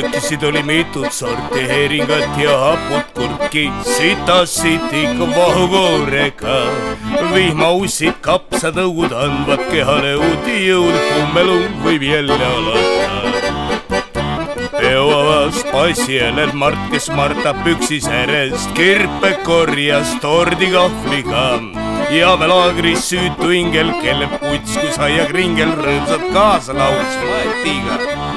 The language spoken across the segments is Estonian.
söökisid oli mitut sorti heeringat ja haput kurki, sitasid ikka vahukoorega. vihmaussid, kapsatõugud andvad kehale uut jõudu, kummelu võib jälle alata peoavas passielel Mart, kes martab püksis järjest, kirpe korjas tordikahvliga ja me laagris süütu ingel, kelle puts kui saiakringel rõõmsalt kaasa lauls Matiga.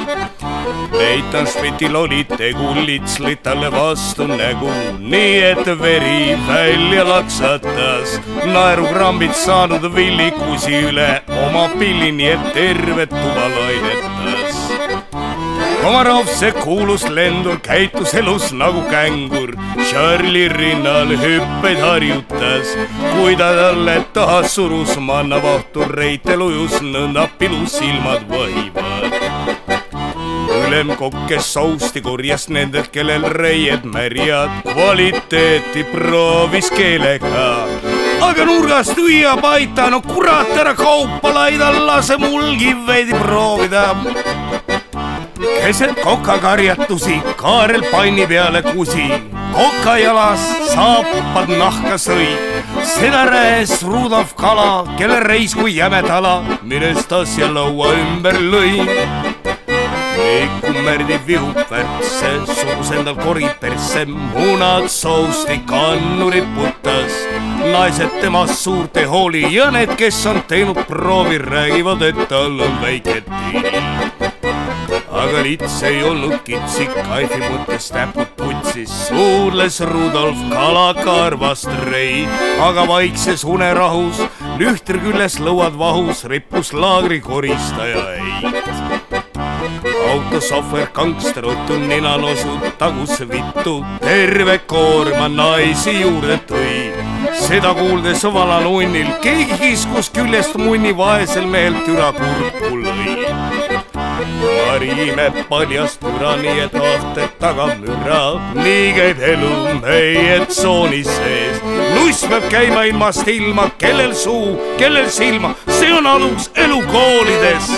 Leitan Schmidtil olid tegu, litslid talle vastu nägu, nii et veri välja laksatas. naerukrambid saanud villikusi üle oma pilli, nii et tervet tuba lainetas. Komarov, see kuulus lendur, käitus elus nagu kängur. Charlie rinnal hüppeid harjutas, kui ta talle taha surus, manna vahtu reitel ujus, nõnda pilus silmad vahivad ülemkokk, kes sousti korjas nendelt, kellel reied märjad, kvaliteeti proovis keelega. aga nurgast hüüab, aita, no kurat, ära kaupa laida, lase mulgi veidi proovida keset kokakarjatusi Kaarel panni peale kusi, koka jalas saapad nahka sõi. seda rääs Rudolf Kala, kelle reis kui jäme tala, millest asja laua ümber lõi. Kummerdi vihub värtse, surus endal kori persse, munad sousti kannu riputas. naised temast suurt ei hooli ja need, kes on teinud proovi, räägivad, et tal on väike tiiri aga lits ei olnud kitsik, kaifi mõttes näpud putsis, suudles Rudolf kalakarvast rei, aga vaikses unerahus, lühtri küljes lõuad vahus, rippus laagri koristaja eit autosohver gangster Otto ninalosud tagus vittu, terve koorma naisi juurde tõi. seda kuuldes valal unnil keegi kiskus küljest munni vaesel mehel türa kurku lõi. Marime paljast müra, nii et aastaid taga müra, nii käib elu meie tsooni sees. nuss peab käima ilmast ilma, kellel suu, kellel silma, see on alus elukoolides